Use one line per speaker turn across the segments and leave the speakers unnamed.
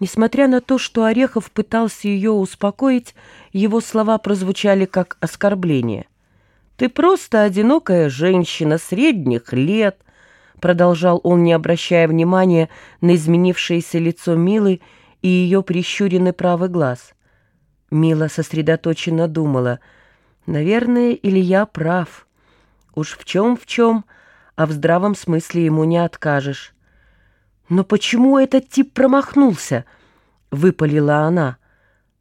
Несмотря на то, что Орехов пытался ее успокоить, его слова прозвучали как оскорбление. «Ты просто одинокая женщина средних лет», — продолжал он, не обращая внимания на изменившееся лицо Милы и ее прищуренный правый глаз. Мила сосредоточенно думала, «Наверное, Илья прав. Уж в чем-в чем, а в здравом смысле ему не откажешь». «Но почему этот тип промахнулся?» — выпалила она.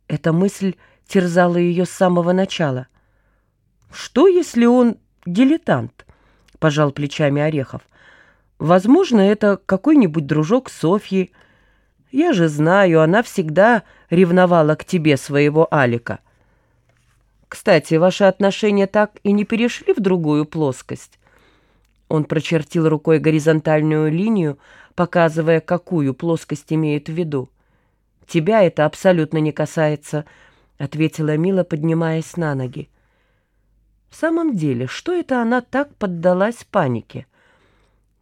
Эта мысль терзала ее с самого начала. «Что, если он дилетант?» — пожал плечами Орехов. «Возможно, это какой-нибудь дружок Софьи. Я же знаю, она всегда ревновала к тебе своего Алика. Кстати, ваши отношения так и не перешли в другую плоскость?» Он прочертил рукой горизонтальную линию, показывая, какую плоскость имеет в виду. «Тебя это абсолютно не касается», — ответила Мила, поднимаясь на ноги. В самом деле, что это она так поддалась панике?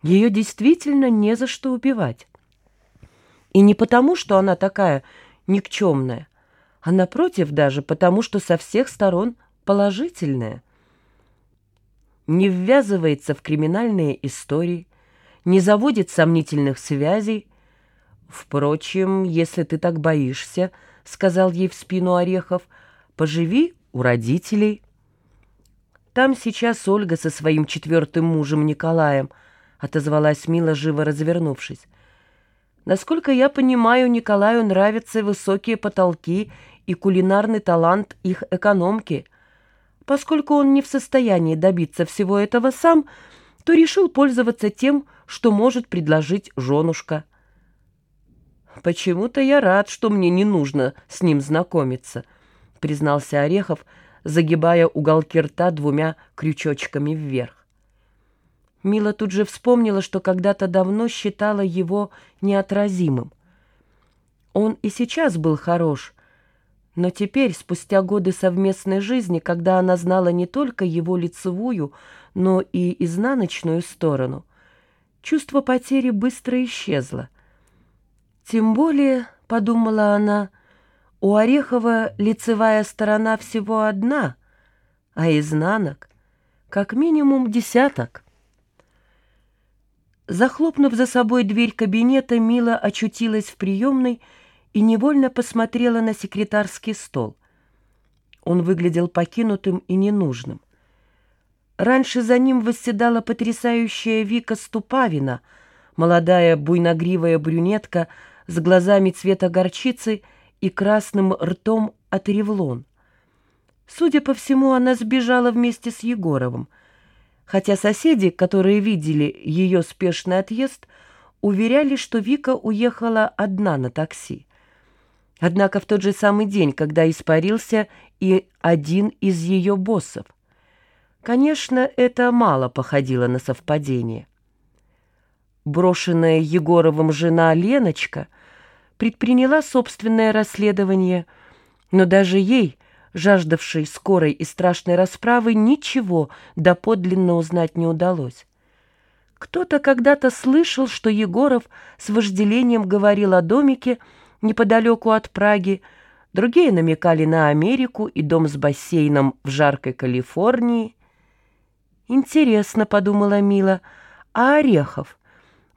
Ее действительно не за что убивать. И не потому, что она такая никчемная, а напротив даже потому, что со всех сторон положительная не ввязывается в криминальные истории, не заводит сомнительных связей. Впрочем, если ты так боишься, — сказал ей в спину Орехов, — поживи у родителей. Там сейчас Ольга со своим четвертым мужем Николаем, — отозвалась Мила, живо развернувшись. Насколько я понимаю, Николаю нравятся высокие потолки и кулинарный талант их экономки — Поскольку он не в состоянии добиться всего этого сам, то решил пользоваться тем, что может предложить женушка. «Почему-то я рад, что мне не нужно с ним знакомиться», — признался Орехов, загибая уголки рта двумя крючочками вверх. Мила тут же вспомнила, что когда-то давно считала его неотразимым. Он и сейчас был хорош, но теперь, спустя годы совместной жизни, когда она знала не только его лицевую, но и изнаночную сторону, чувство потери быстро исчезло. Тем более, — подумала она, — у Орехова лицевая сторона всего одна, а изнанок — как минимум десяток. Захлопнув за собой дверь кабинета, Мила очутилась в приемной и невольно посмотрела на секретарский стол. Он выглядел покинутым и ненужным. Раньше за ним восседала потрясающая Вика Ступавина, молодая буйногривая брюнетка с глазами цвета горчицы и красным ртом от ревлон. Судя по всему, она сбежала вместе с Егоровым, хотя соседи, которые видели ее спешный отъезд, уверяли, что Вика уехала одна на такси. Однако в тот же самый день, когда испарился и один из ее боссов. Конечно, это мало походило на совпадение. Брошенная Егоровым жена Леночка предприняла собственное расследование, но даже ей, жаждавшей скорой и страшной расправы, ничего доподлинно узнать не удалось. Кто-то когда-то слышал, что Егоров с вожделением говорил о домике, неподалеку от Праги, другие намекали на Америку и дом с бассейном в жаркой Калифорнии. «Интересно», — подумала Мила, — «а Орехов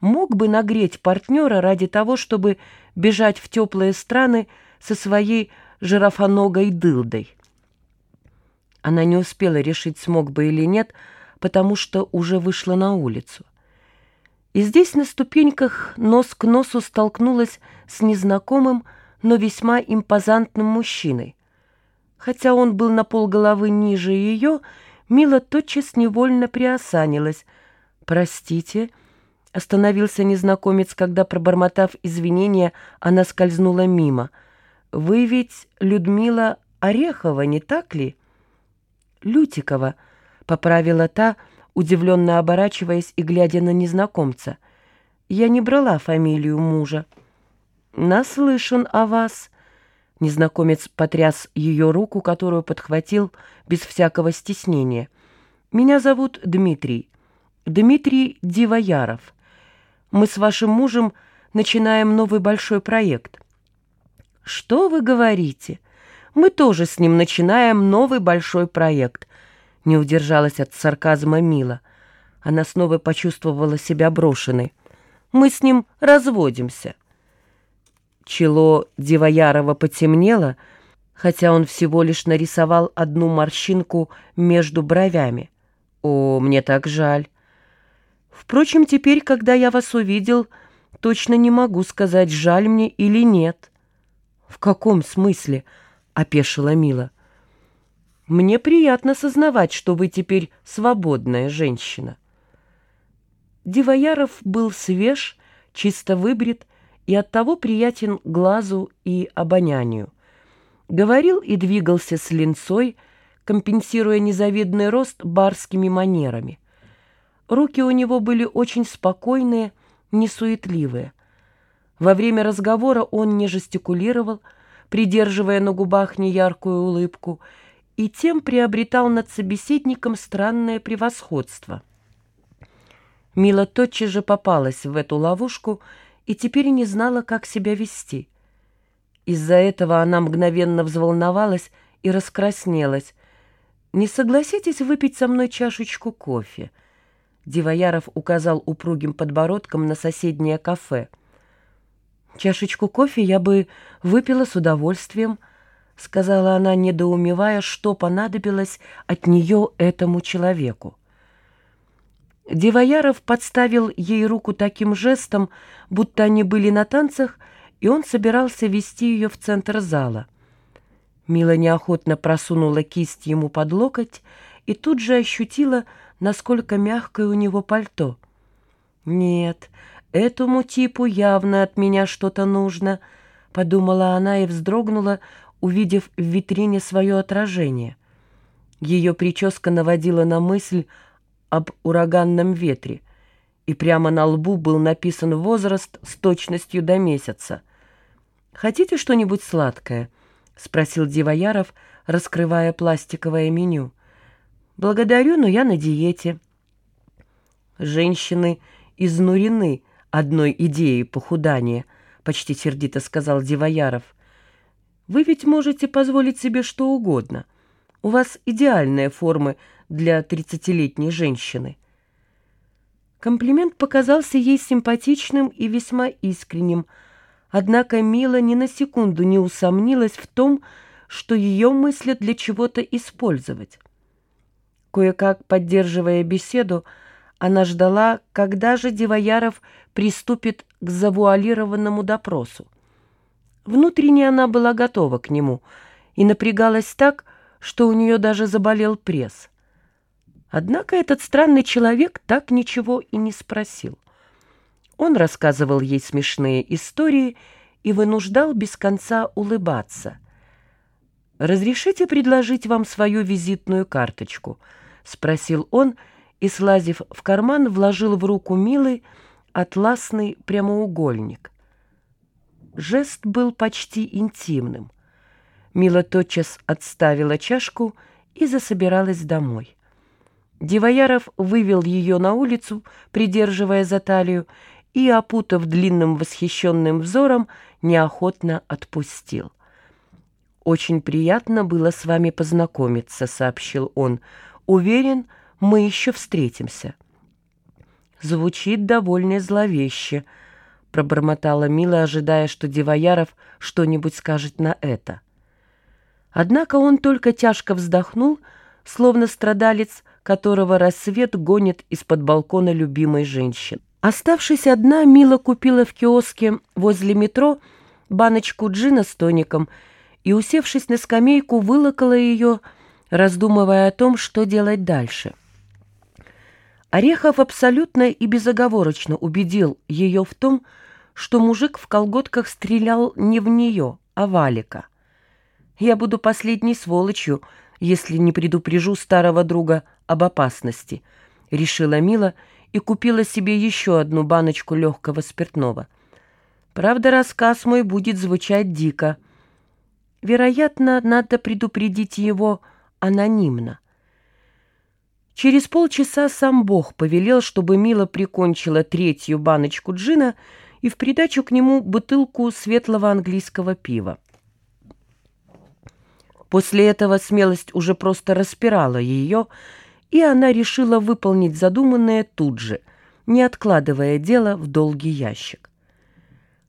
мог бы нагреть партнера ради того, чтобы бежать в теплые страны со своей жирафоногой дылдой?» Она не успела решить, смог бы или нет, потому что уже вышла на улицу. И здесь на ступеньках нос к носу столкнулась с незнакомым, но весьма импозантным мужчиной. Хотя он был на полголовы ниже ее, Мила тотчас невольно приосанилась. «Простите», — остановился незнакомец, когда, пробормотав извинения, она скользнула мимо. «Вы ведь Людмила Орехова, не так ли?» «Лютикова», — поправила та, — удивленно оборачиваясь и глядя на незнакомца. «Я не брала фамилию мужа». «Наслышан о вас». Незнакомец потряс ее руку, которую подхватил без всякого стеснения. «Меня зовут Дмитрий. Дмитрий Дивояров. Мы с вашим мужем начинаем новый большой проект. «Что вы говорите? Мы тоже с ним начинаем новый большой проект», — не удержалась от сарказма Мила. Она снова почувствовала себя брошенной. «Мы с ним разводимся». Чело Дивоярова потемнело, хотя он всего лишь нарисовал одну морщинку между бровями. «О, мне так жаль. Впрочем, теперь, когда я вас увидел, точно не могу сказать, жаль мне или нет». «В каком смысле?» — опешила Мила. «Мне приятно сознавать, что вы теперь свободная женщина». Дивояров был свеж, чисто выбрит и оттого приятен глазу и обонянию. Говорил и двигался с линцой, компенсируя незавидный рост барскими манерами. Руки у него были очень спокойные, несуетливые. Во время разговора он не жестикулировал, придерживая на губах неяркую улыбку, и тем приобретал над собеседником странное превосходство. Мила тотчас же попалась в эту ловушку и теперь не знала, как себя вести. Из-за этого она мгновенно взволновалась и раскраснелась. «Не согласитесь выпить со мной чашечку кофе?» Дивояров указал упругим подбородком на соседнее кафе — «Чашечку кофе я бы выпила с удовольствием», — сказала она, недоумевая, что понадобилось от нее этому человеку. Дивояров подставил ей руку таким жестом, будто они были на танцах, и он собирался вести ее в центр зала. Мила неохотно просунула кисть ему под локоть и тут же ощутила, насколько мягкое у него пальто. «Нет, «Этому типу явно от меня что-то нужно», — подумала она и вздрогнула, увидев в витрине свое отражение. Ее прическа наводила на мысль об ураганном ветре, и прямо на лбу был написан возраст с точностью до месяца. «Хотите что-нибудь сладкое?» — спросил Дивояров, раскрывая пластиковое меню. «Благодарю, но я на диете». Женщины изнурены одной идеей похудания, почти сердито сказал Дивояров. Вы ведь можете позволить себе что угодно. У вас идеальные формы для тридцатилетней женщины. Комплимент показался ей симпатичным и весьма искренним, однако Мила ни на секунду не усомнилась в том, что ее мыслят для чего-то использовать. Кое-как поддерживая беседу, она ждала, когда же Дивояров приступит к завуалированному допросу. Внутренне она была готова к нему и напрягалась так, что у нее даже заболел пресс. Однако этот странный человек так ничего и не спросил. Он рассказывал ей смешные истории и вынуждал без конца улыбаться. «Разрешите предложить вам свою визитную карточку?» — спросил он, — и, слазив в карман, вложил в руку Милы атласный прямоугольник. Жест был почти интимным. Мила тотчас отставила чашку и засобиралась домой. Дивояров вывел ее на улицу, придерживая за талию, и, опутав длинным восхищенным взором, неохотно отпустил. «Очень приятно было с вами познакомиться», — сообщил он. «Уверен, мы еще встретимся». «Звучит довольно зловеще», — пробормотала Мила, ожидая, что Дивояров что-нибудь скажет на это. Однако он только тяжко вздохнул, словно страдалец, которого рассвет гонит из-под балкона любимой женщины. Оставшись одна, Мила купила в киоске возле метро баночку джина с тоником и, усевшись на скамейку, вылокала ее, раздумывая о том, что делать дальше. Орехов абсолютно и безоговорочно убедил ее в том, что мужик в колготках стрелял не в нее, а Валика. «Я буду последней сволочью, если не предупрежу старого друга об опасности», — решила Мила и купила себе еще одну баночку легкого спиртного. Правда, рассказ мой будет звучать дико. Вероятно, надо предупредить его анонимно. Через полчаса сам Бог повелел, чтобы Мила прикончила третью баночку джина и в придачу к нему бутылку светлого английского пива. После этого смелость уже просто распирала ее, и она решила выполнить задуманное тут же, не откладывая дело в долгий ящик.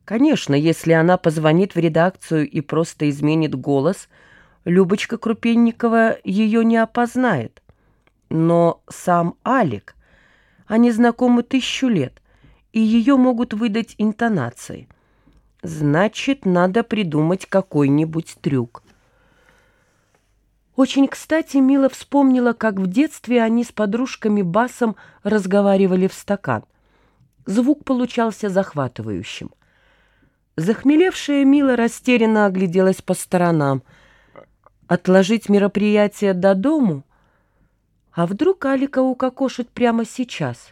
Конечно, если она позвонит в редакцию и просто изменит голос, Любочка Крупенникова ее не опознает. Но сам Алик, они знакомы тысячу лет, и ее могут выдать интонацией. Значит, надо придумать какой-нибудь трюк. Очень кстати Мила вспомнила, как в детстве они с подружками Басом разговаривали в стакан. Звук получался захватывающим. Захмелевшая Мила растерянно огляделась по сторонам. Отложить мероприятие до дому? А вдруг Алика укокошит прямо сейчас?